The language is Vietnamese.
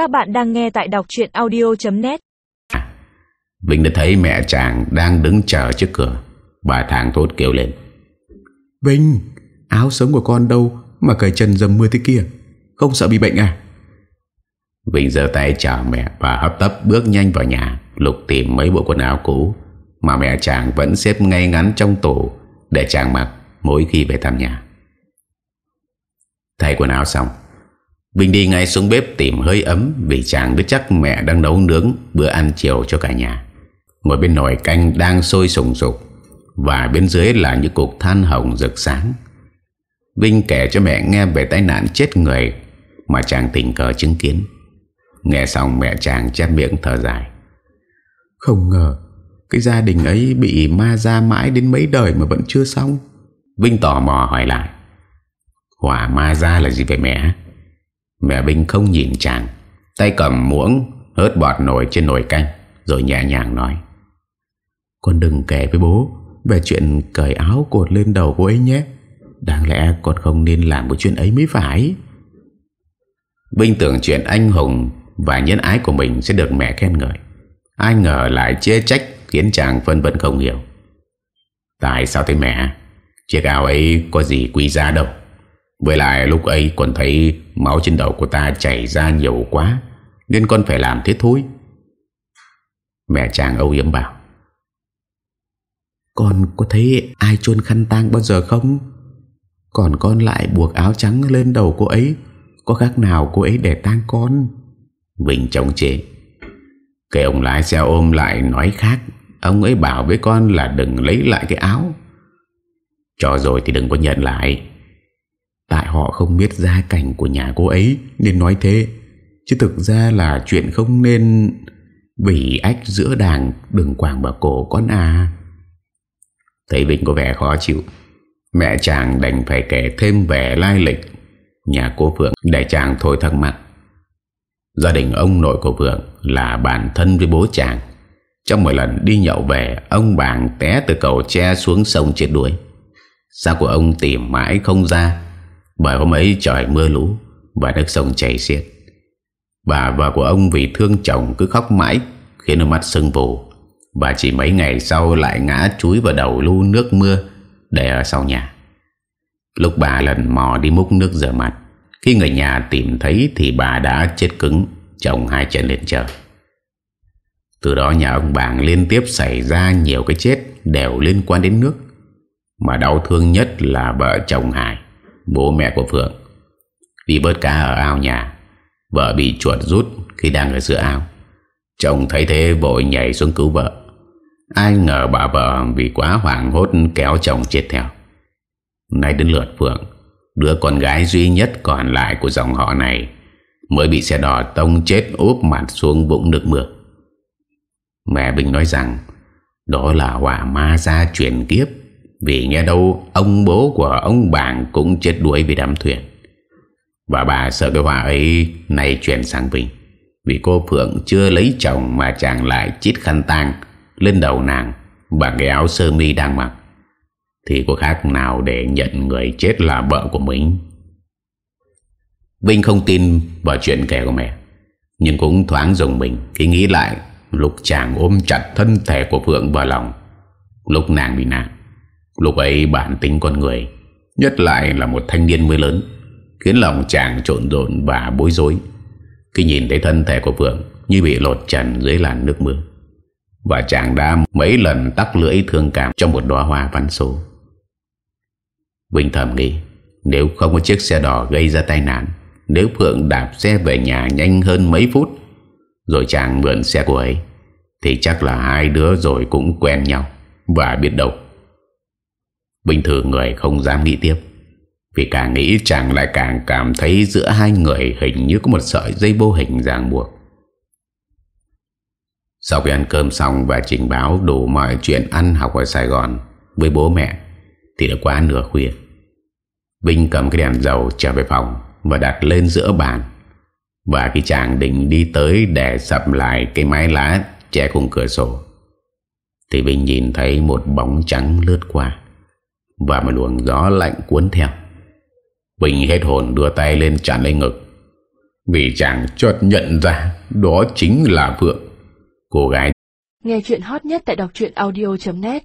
Các bạn đang nghe tại đọc chuyện audio.net Vinh đã thấy mẹ chàng đang đứng chờ trước cửa. Bà thang thốt kêu lên. Vinh Áo sống của con đâu Mà cởi chân dầm mưa thế kia? Không sợ bị bệnh à? Vinh giơ tay chào mẹ Và hấp tấp bước nhanh vào nhà Lục tìm mấy bộ quần áo cũ Mà mẹ chàng vẫn xếp ngay ngắn trong tủ Để chàng mặc mỗi khi về thăm nhà. Thay quần áo xong Vinh đi ngay xuống bếp tìm hơi ấm Vì chàng biết chắc mẹ đang nấu nướng Bữa ăn chiều cho cả nhà. Ngồi bên nồi canh đang sôi sùng sục Và bên dưới là những cục than hồng rực sáng. Vinh kể cho mẹ nghe về tai nạn chết người Mà chàng tình cờ chứng kiến. Nghe xong mẹ chàng chép miệng thở dài. Không ngờ Cái gia đình ấy bị ma ra mãi đến mấy đời mà vẫn chưa xong. Vinh tò mò hỏi lại. Hỏa ma ra là gì vậy mẹ Mẹ Bình không nhìn chàng. Tay cầm muỗng, Hớt bọt nổi trên nồi canh, Rồi nhẹ nhàng nói. Con đừng kể với bố Về chuyện cởi áo cột lên đầu cô ấy nhé. Đáng lẽ con không nên làm một chuyện ấy mới phải. Bình tưởng chuyện anh hùng Và nhân ái của mình sẽ được mẹ khen ngợi. Ai ngờ lại chê trách, Khiến chàng phân vân không hiểu. Tại sao thế mẹ? Chiếc áo ấy có gì quý giá đâu? Với lại lúc ấy còn thấy Máu trên đầu của ta chảy ra nhiều quá Nên con phải làm thế thôi. Mẹ chàng âu yếm bảo. Con có thấy ai chôn khăn tang bao giờ không? Còn con lại buộc áo trắng lên đầu cô ấy Có khác nào cô ấy để tang con? Vinh chống chế Cái ông lái xe ôm lại nói khác. Ông ấy bảo với con là đừng lấy lại cái áo. Cho rồi thì đừng có nhận lại Tại họ không biết gia cảnh của nhà cô ấy Nên nói thế, Chứ thực ra là chuyện không nên Vì ách giữa đàng Đừng quàng bà cổ con à. Thấy Vinh có vẻ khó chịu. Mẹ chàng đành phải kể thêm về lai lịch Nhà cô Phượng Để chàng thôi thắc mắc Gia đình ông nội của Phượng Là bạn thân với bố chàng. Trong một lần đi nhậu về, Ông bàng té từ cầu tre xuống sông chết đuối Sao của ông tìm mãi không ra. Bởi hôm ấy trời mưa lũ Và nước sông chảy xiết. Bà vợ của ông vì thương chồng cứ khóc mãi, Khiến đôi mắt sưng vù. Và chỉ mấy ngày sau lại ngã chúi vào đầu lu nước mưa Để ở sau nhà. Lúc bà lần mò đi múc nước rửa mặt, Khi người nhà tìm thấy Thì bà đã chết cứng, Chồng hai chân lên trời. Từ đó nhà ông bàng liên tiếp xảy ra Nhiều cái chết đều liên quan đến nước, Mà đau thương nhất là vợ chồng Hải Bố mẹ của Phượng. Đi bớt cá ở ao nhà. Vợ bị chuột rút khi đang ở giữa ao. Chồng thấy thế vội nhảy xuống cứu vợ. Ai ngờ bà vợ vì quá hoảng hốt kéo chồng chết theo. Nay đến lượt Phượng, Đứa con gái duy nhất còn lại của dòng họ này Mới bị xe đỏ tông chết úp mặt xuống bụng nước mưa. Mẹ Bình nói rằng, Đó là hỏa ma gia chuyển kiếp. Vì nghe đâu, Ông bố của ông bảng cũng chết đuối vì đám thuyền. Và bà sợ cái hòa ấy Này chuyển sang Vinh. Vì cô Phượng chưa lấy chồng Mà chàng lại chít khăn tang Lên đầu nàng Bằng cái áo sơ mi đang mặc. Thì có khác nào để nhận người chết là vợ của mình? Vinh không tin vào chuyện kể của mẹ, Nhưng cũng thoáng dùng mình Khi nghĩ lại Lúc chàng ôm chặt thân thể của Phượng vào lòng. Lúc nàng bị nạn Lúc ấy bản tính con người, Nhất lại là một thanh niên mới lớn, Khiến lòng chàng trộn rộn và bối rối. Khi nhìn thấy thân thể của Phượng Như bị lột trần dưới làn nước mưa, Và chàng đã mấy lần tắt lưỡi thương cảm Trong một đóa hoa văn số Vinh thầm nghĩ, Nếu không có chiếc xe đỏ gây ra tai nạn, Nếu Phượng đạp xe về nhà nhanh hơn mấy phút, Rồi chàng mượn xe của ấy, Thì chắc là hai đứa rồi cũng quen nhau Và biết đâu Bình thường người không dám nghĩ tiếp. Vì càng nghĩ chàng lại càng cảm thấy Giữa hai người hình như có một sợi dây vô hình ràng buộc. Sau khi ăn cơm xong Và trình báo đủ mọi chuyện ăn học ở Sài Gòn Với bố mẹ, Thì đã quá nửa khuya. Vinh cầm cái đèn dầu trở về phòng Và đặt lên giữa bàn. Và khi chàng định đi tới Để sập lại cái mái lá Che khung cửa sổ, Thì Vinh nhìn thấy một bóng trắng lướt qua. Và một luồng gió lạnh cuốn theo. Bình hết hồn đưa tay lên chặn lấy ngực. Vì chàng chợt nhận ra Đó chính là Phượng. Cô gái Nghe chuyện hot nhất tại đọc audio.net